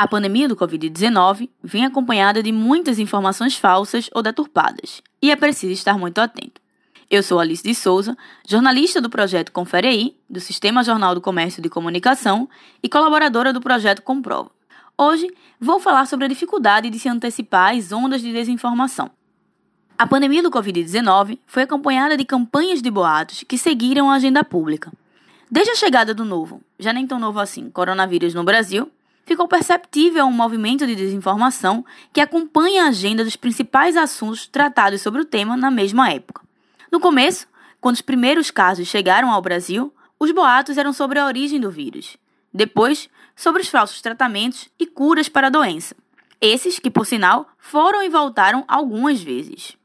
A pandemia do Covid-19 vem acompanhada de muitas informações falsas ou deturpadas, e é preciso estar muito atento. Eu sou Alice de Souza, jornalista do projeto Confere aí, do Sistema Jornal do Comércio de Comunicação e colaboradora do projeto Comprova. Hoje vou falar sobre a dificuldade de se antecipar às ondas de desinformação. A pandemia do Covid-19 foi acompanhada de campanhas de boatos que seguiram a agenda pública. Desde a chegada do novo, já nem tão novo assim, coronavírus no Brasil, ficou perceptível um movimento de desinformação que acompanha a agenda dos principais assuntos tratados sobre o tema na mesma época. No começo, quando os primeiros casos chegaram ao Brasil, os boatos eram sobre a origem do vírus. Depois, sobre os falsos tratamentos e curas para a doença. Esses que, por sinal, foram e voltaram algumas vezes.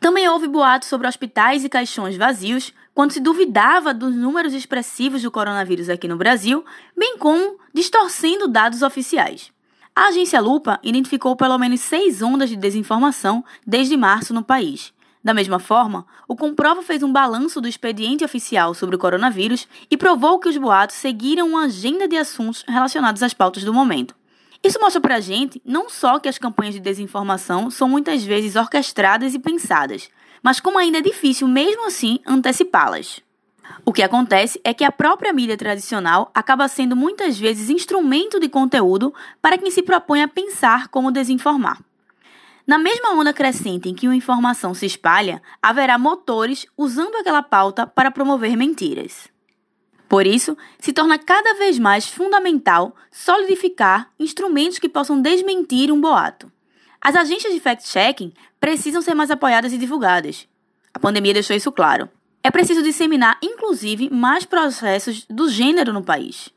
Também houve boatos sobre hospitais e caixões vazios, quando se duvidava dos números expressivos do coronavírus aqui no Brasil, bem como distorcendo dados oficiais. A agência Lupa identificou pelo menos seis ondas de desinformação desde março no país. Da mesma forma, o Comprova fez um balanço do expediente oficial sobre o coronavírus e provou que os boatos seguiram uma agenda de assuntos relacionados às pautas do momento. Isso mostra pra gente não só que as campanhas de desinformação são muitas vezes orquestradas e pensadas, mas como ainda é difícil, mesmo assim, antecipá-las. O que acontece é que a própria mídia tradicional acaba sendo muitas vezes instrumento de conteúdo para quem se propõe a pensar como desinformar. Na mesma onda crescente em que uma informação se espalha, haverá motores usando aquela pauta para promover mentiras. Por isso, se torna cada vez mais fundamental solidificar instrumentos que possam desmentir um boato. As agências de fact-checking precisam ser mais apoiadas e divulgadas. A pandemia deixou isso claro. É preciso disseminar, inclusive, mais processos do gênero no país.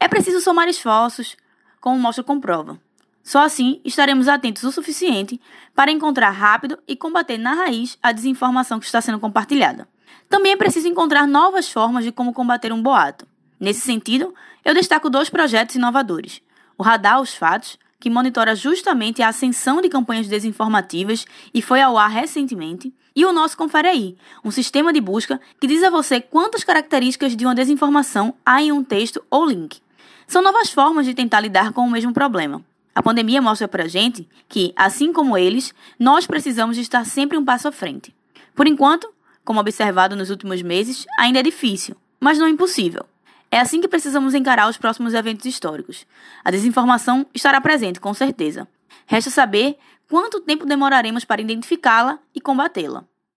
É preciso somar esforços, como mostra comprova. Só assim estaremos atentos o suficiente para encontrar rápido e combater na raiz a desinformação que está sendo compartilhada. Também é preciso encontrar novas formas de como combater um boato. Nesse sentido, eu destaco dois projetos inovadores: o Radar os Fatos, que monitora justamente a ascensão de campanhas desinformativas e foi ao ar recentemente, e o nosso Confere aí, um sistema de busca que diz a você quantas características de uma desinformação há em um texto ou link. São novas formas de tentar lidar com o mesmo problema. A pandemia mostra pra gente que, assim como eles, nós precisamos estar sempre um passo à frente. Por enquanto, como observado nos últimos meses, ainda é difícil, mas não impossível. É assim que precisamos encarar os próximos eventos históricos. A desinformação estará presente, com certeza. Resta saber quanto tempo demoraremos para identificá-la e combatê-la.